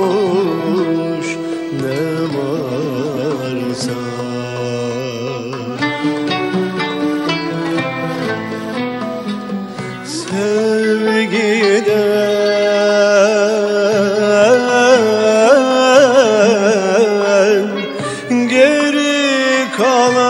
Unutulmuş ne varsa. Sevgiden geri kalan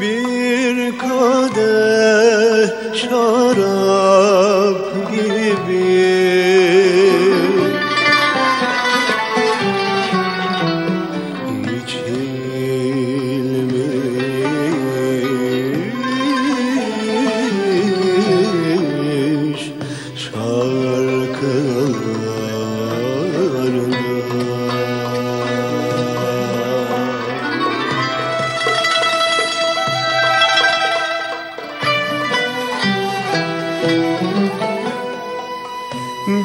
Bir kadeh şarap gibi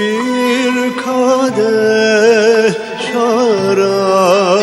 Bir kadeh şarap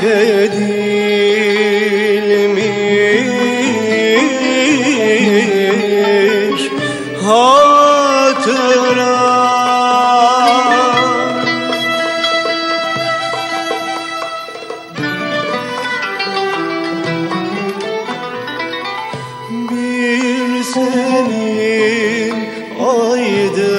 terk edilmiş hatıra bir senin aydınlığın